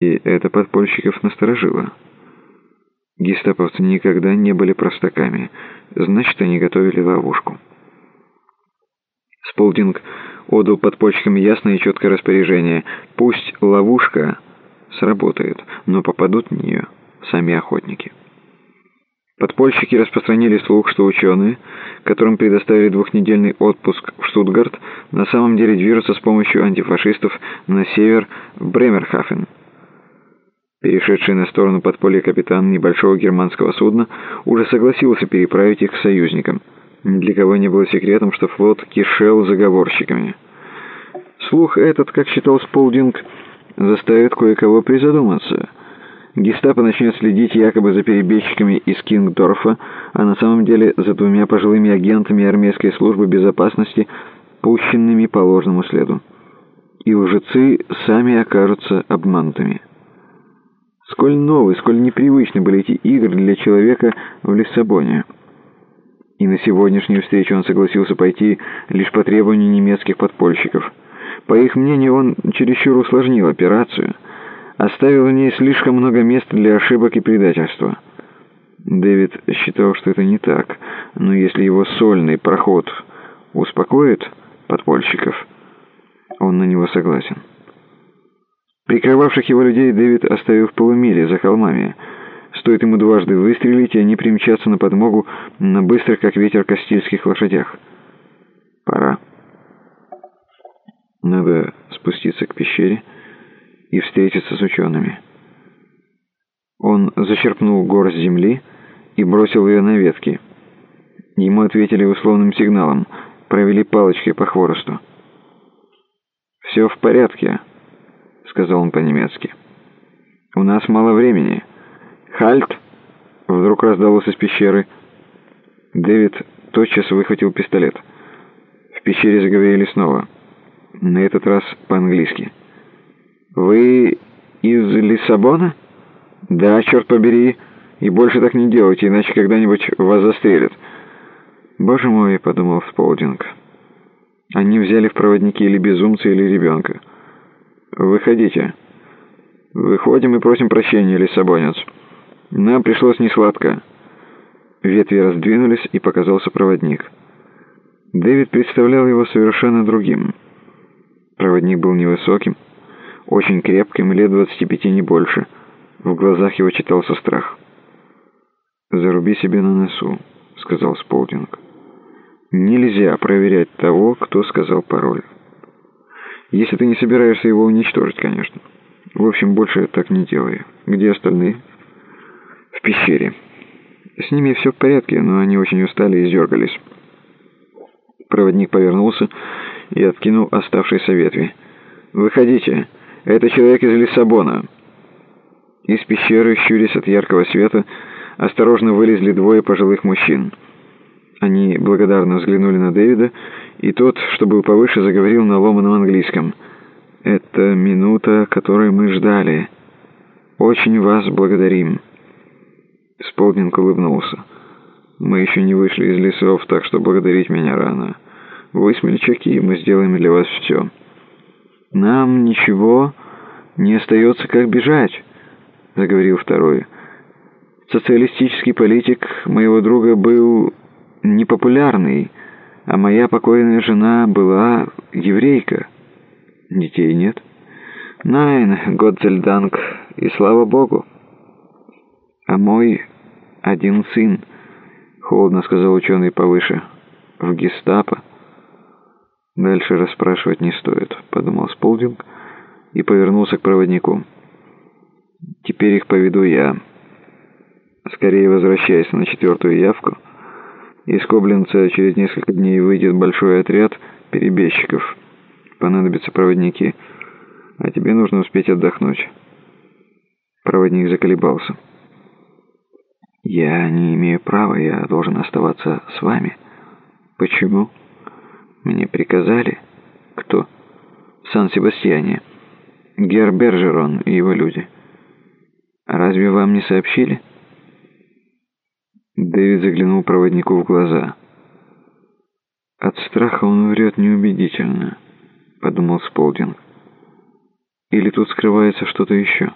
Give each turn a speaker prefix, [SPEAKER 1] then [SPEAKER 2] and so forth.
[SPEAKER 1] И это подпольщиков насторожило. Гестаповцы никогда не были простаками, значит, они готовили ловушку. Сполдинг отдал подпольщикам ясное и четкое распоряжение. Пусть ловушка сработает, но попадут в нее сами охотники. Подпольщики распространили слух, что ученые, которым предоставили двухнедельный отпуск в Штутгарт, на самом деле движутся с помощью антифашистов на север Бремерхафен. Перешедший на сторону подполья капитан небольшого германского судна уже согласился переправить их к союзникам. Ни для кого не было секретом, что флот кишел заговорщиками. Слух этот, как считал Сполдинг, заставит кое-кого призадуматься. Гестапо начнет следить якобы за перебежчиками из Кингдорфа, а на самом деле за двумя пожилыми агентами армейской службы безопасности, пущенными по ложному следу. И лжецы сами окажутся обманутыми. Сколь новые, сколь непривычны были эти игры для человека в Лиссабоне. И на сегодняшнюю встречу он согласился пойти лишь по требованию немецких подпольщиков. По их мнению, он чересчур усложнил операцию, оставил в ней слишком много места для ошибок и предательства. Дэвид считал, что это не так, но если его сольный проход успокоит подпольщиков, он на него согласен. Прикрывавших его людей Дэвид оставил в полумиле за холмами. Стоит ему дважды выстрелить, и они примчатся на подмогу на быстрых, как ветер, кастильских лошадях. Пора. Надо спуститься к пещере и встретиться с учеными. Он зачерпнул горсть земли и бросил ее на ветки. Ему ответили условным сигналом, провели палочкой по хворосту. «Все в порядке», — сказал он по-немецки. «У нас мало времени. Хальт!» Вдруг раздалось из пещеры. Дэвид тотчас выхватил пистолет. В пещере заговорили снова. На этот раз по-английски. «Вы из Лиссабона?» «Да, черт побери. И больше так не делайте, иначе когда-нибудь вас застрелят». «Боже мой», — подумал Сполдинг. «Они взяли в проводники или безумца, или ребенка». «Выходите». «Выходим и просим прощения, лиссабонец. Нам пришлось несладко». Ветви раздвинулись, и показался проводник. Дэвид представлял его совершенно другим. Проводник был невысоким, очень крепким, лет двадцати пяти не больше. В глазах его читался страх. «Заруби себе на носу», — сказал Сполдинг. «Нельзя проверять того, кто сказал пароль». Если ты не собираешься его уничтожить, конечно. В общем, больше так не делай. Где остальные? В пещере. С ними все в порядке, но они очень устали и издергались. Проводник повернулся и откинул оставшиеся ветви. «Выходите. Это человек из Лиссабона». Из пещеры, щурясь от яркого света, осторожно вылезли двое пожилых мужчин. Они благодарно взглянули на Дэвида, и тот, что был повыше, заговорил на ломаном английском. «Это минута, которой мы ждали. Очень вас благодарим». Сполдинг улыбнулся. «Мы еще не вышли из лесов, так что благодарить меня рано. Вы смельчаки, и мы сделаем для вас все». «Нам ничего не остается, как бежать», — заговорил второй. «Социалистический политик моего друга был непопулярный, а моя покойная жена была еврейка. Детей нет? Найн, Годзельданг, и слава Богу. А мой один сын, холодно сказал ученый повыше, в гестапо. Дальше расспрашивать не стоит, подумал Сполдинг и повернулся к проводнику. Теперь их поведу я. Скорее возвращайся на четвертую явку. Из Коблинца через несколько дней выйдет большой отряд перебежчиков. Понадобятся проводники. А тебе нужно успеть отдохнуть. Проводник заколебался. «Я не имею права, я должен оставаться с вами». «Почему?» «Мне приказали». «Кто?» «В Сан-Себастьяне. Гер Бержерон и его люди». «Разве вам не сообщили?» Дэвид заглянул проводнику в глаза. «От страха он врет неубедительно», — подумал Сполдинг. «Или тут скрывается что-то еще?»